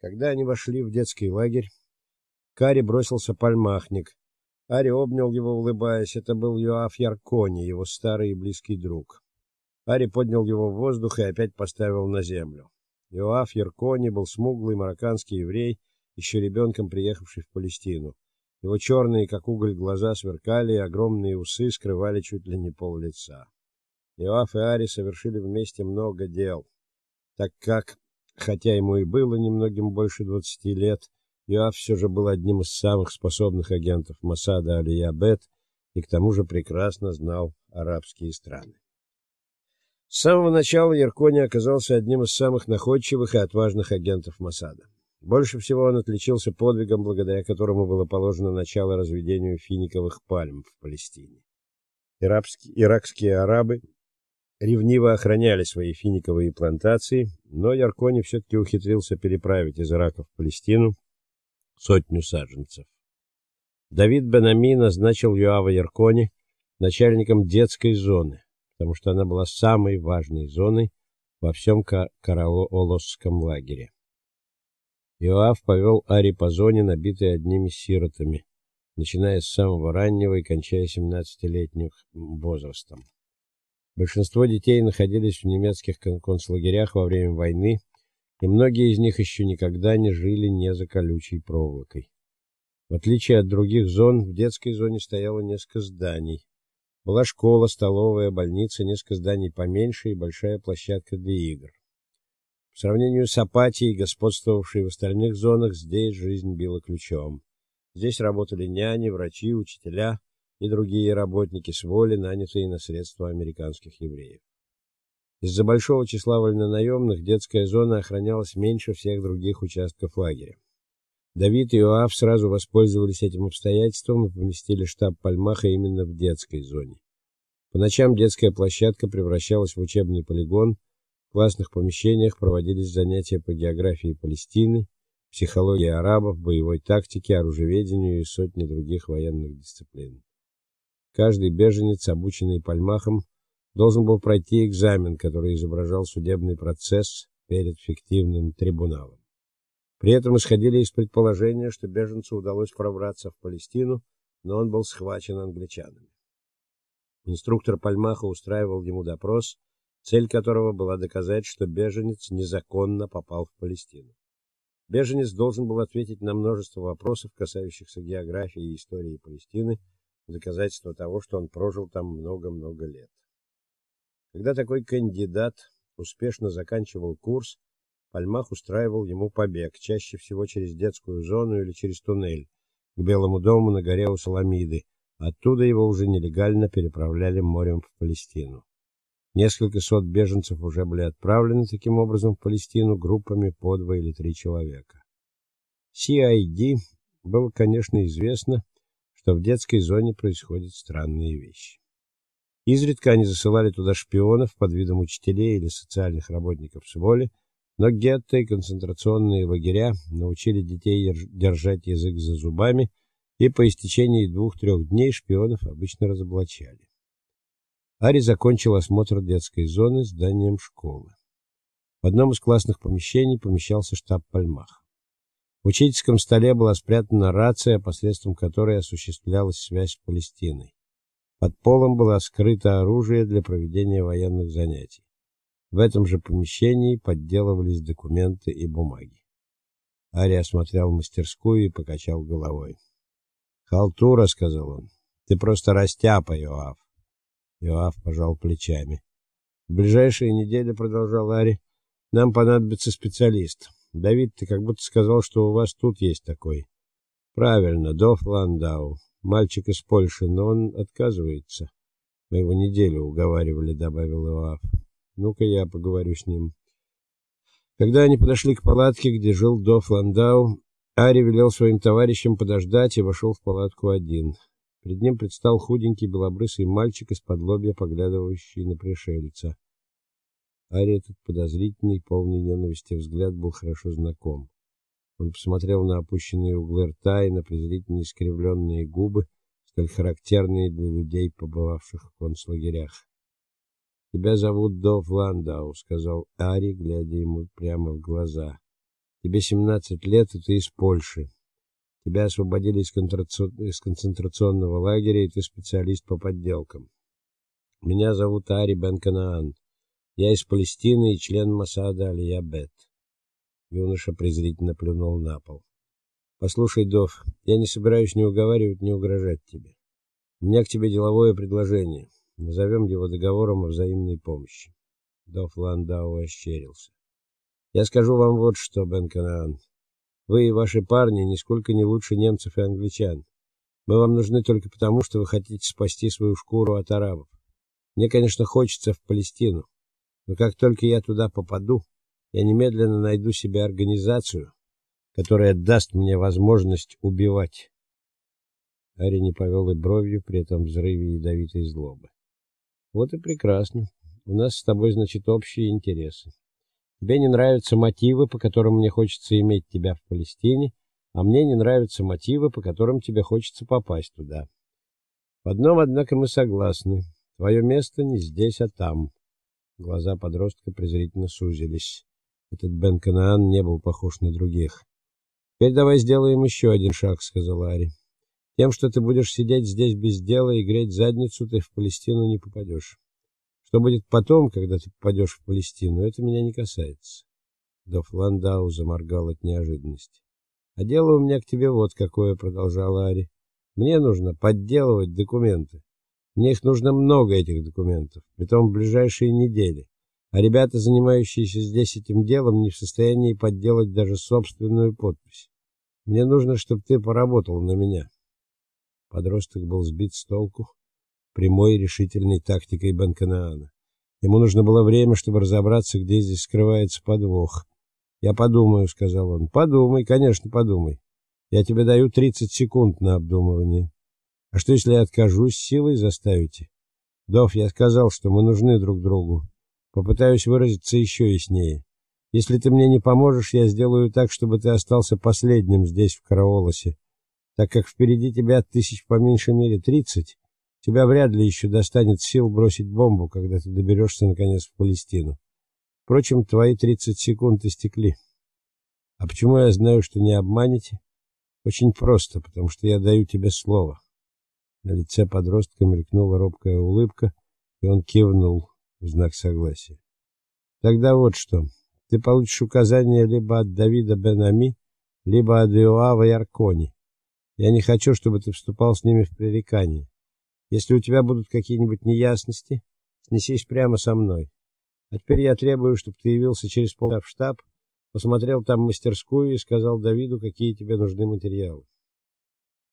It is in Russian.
Когда они вошли в детский лагерь, Кари бросился пальмахник. Ари обнял его, улыбаясь. Это был Йоаф Яркони, его старый и близкий друг. Ари поднял его в воздух и опять поставил на землю. Йоаф Яркони был смуглый марокканский еврей, еще ребенком приехавший в Палестину. Его черные, как уголь, глаза сверкали, и огромные усы скрывали чуть ли не пол лица. Иоаф и Ари совершили вместе много дел, так как, хотя ему и было немногим больше двадцати лет, Иоаф все же был одним из самых способных агентов Масада Алия-Бет и к тому же прекрасно знал арабские страны. С самого начала Яркони оказался одним из самых находчивых и отважных агентов Масада. Больше всего он отличился подвигом, благодаря которому было положено начало разведению финиковых пальм в Палестине. Иракские, иракские арабы ревниво охраняли свои финиковые плантации, но Яркони все таки ухитрился переправить из Ирака в Палестину сотню саженцев. Давид Бенами назначил Юава Яркони начальником детской зоны, потому что она была самой важной зоной во всем Караолосском лагере. Иоав повел Ари по зоне, набитой одними сиротами, начиная с самого раннего и кончая семнадцатилетним возрастом. Большинство детей находились в немецких концлагерях во время войны, и многие из них еще никогда не жили не за колючей проволокой. В отличие от других зон, в детской зоне стояло несколько зданий. Была школа, столовая, больница, несколько зданий поменьше и большая площадка для игр. По сравнению с апатией, господствовавшей в остальных зонах, здесь жизнь била ключом. Здесь работали няни, врачи, учителя и другие работники с воли, нанятые на средства американских евреев. Из-за большого числа вольнонаемных детская зона охранялась меньше всех других участков лагеря. Давид и Иоав сразу воспользовались этим обстоятельством и поместили штаб Пальмаха именно в детской зоне. По ночам детская площадка превращалась в учебный полигон, в классных помещениях проводились занятия по географии Палестины, психологии арабов, боевой тактике, оружеведению и сотни других военных дисциплин. Каждый беженец, обученный Пальмахом, должен был пройти экзамен, который изображал судебный процесс перед фиктивным трибуналом. При этом исходили из предположения, что беженцу удалось пробраться в Палестину, но он был схвачен англичанами. Инструктор Пальмаха устраивал ему допрос, цель которого была доказать, что беженец незаконно попал в Палестину. Беженец должен был ответить на множество вопросов, касающихся географии и истории Палестины, доказательство того, что он прожил там много-много лет. Когда такой кандидат успешно заканчивал курс, Пальмах устраивал ему побег, чаще всего через детскую зону или через туннель к Белому дому на горе у Саламиды. Оттуда его уже нелегально переправляли морем в Палестину. Несколько сот беженцев уже были отправлены таким образом в Палестину группами по два или три человека. CID было, конечно, известно, что в детской зоне происходят странные вещи. Изредка они засылали туда шпионов под видом учителей или социальных работников с воли, но гетто и концентрационные лагеря научили детей держать язык за зубами, и по истечении двух-трех дней шпионов обычно разоблачали. Ари закончил осмотр детской зоны зданием школы. В одном из классных помещений помещался штаб Пальмах. В учительском столе была спрятана рация, посредством которой осуществлялась связь с Палестиной. Под полом было скрыто оружие для проведения военных занятий. В этом же помещении подделывались документы и бумаги. Ари осмотрел мастерскую и покачал головой. "Халтура", сказал он. "Ты просто растяпа, Иоав". Иоав пожал плечами. "В ближайшие недели", продолжал Ари, "нам понадобится специалист. Давид, ты как будто сказал, что у вас тут есть такой. Правильно, Доф Ландау, мальчик из Польши, но он отказывается. Мы его неделю уговаривали, добавил Иоав. Ну-ка я поговорю с ним. Когда они подошли к палатке, где жил Доф Ландау, Ари велел своим товарищам подождать и вошел в палатку один. Перед ним предстал худенький белобрысый мальчик из-под лобья, поглядывающий на пришельца. Ари этот подозрительный, полный ненависти взгляд был хорошо знаком. Он посмотрел на опущенные углы рта и на презрительно искривленные губы, столь характерные для людей, побывавших в концлагерях. Тебя зовут Дов Ландау, сказал Ари, глядя ему прямо в глаза. Тебе 17 лет, и ты из Польши. Тебя освободили из, из концентрационного лагеря, и ты специалист по подделкам. Меня зовут Ари Бен-Канаан. Я из Палестины и член Масада Алия-Бет. Юноша презрительно плюнул на пол. Послушай, Дов, я не собираюсь ни уговаривать, ни угрожать тебе. У меня к тебе деловое предложение. Назовем его договором о взаимной помощи. Дов Ландау ощерился. Я скажу вам вот что, Бен Канаан. Вы и ваши парни нисколько не лучше немцев и англичан. Мы вам нужны только потому, что вы хотите спасти свою шкуру от арабов. Мне, конечно, хочется в Палестину, но как только я туда попаду, я немедленно найду себе организацию, которая даст мне возможность убивать. Ари не повел и бровью при этом взрыве ядовитой злобы. Вот и прекрасно. У нас с тобой, значит, общие интересы. Тебе не нравятся мотивы, по которым мне хочется иметь тебя в Палестине, а мне не нравятся мотивы, по которым тебе хочется попасть туда. В одном, однако, мы согласны. Твое место не здесь, а там. Глаза подростка презрительно сузились. Этот Бен Канаан не был похож на других. Теперь давай сделаем еще один шаг, сказал Ари. Тем, что ты будешь сидеть здесь без дела и греть задницу, ты в Палестину не попадешь. Что будет потом, когда ты попадешь в Палестину, это меня не касается. Доф Ландау заморгал от неожиданности. А дело у меня к тебе вот какое, продолжал Ари. Мне нужно подделывать документы. Мне их нужно много этих документов, притом в ближайшие недели. А ребята, занимающиеся здесь этим делом, не в состоянии подделать даже собственную подпись. Мне нужно, чтобы ты поработал на меня. Подросток был сбит с толку прямой и решительной тактикой Банканаана. Ему нужно было время, чтобы разобраться, где здесь скрывается подвох. "Я подумаю", сказал он. "Подумай, конечно, подумай. Я тебе даю 30 секунд на обдумывание. А что если я откажусь, силой заставите? Дов, я сказал, что мы нужны друг другу. Попытаюсь выразиться еще яснее. Если ты мне не поможешь, я сделаю так, чтобы ты остался последним здесь в Караолосе, так как впереди тебя тысяч по меньшей мере тридцать. Тебя вряд ли еще достанет сил бросить бомбу, когда ты доберешься наконец в Палестину. Впрочем, твои 30 секунд истекли. А почему я знаю, что не обманете? Очень просто, потому что я даю тебе слово. На лице подростка мелькнула робкая улыбка, и он кивнул в знак согласия. Тогда вот что. Ты получишь указания либо от Давида Бенами, либо от Иоава Яркони. Я не хочу, чтобы ты вступал с ними в пререкание. Если у тебя будут какие-нибудь неясности, снесись прямо со мной. А теперь я требую, чтобы ты явился через полчаса в штаб, посмотрел там мастерскую и сказал Давиду, какие тебе нужны материалы.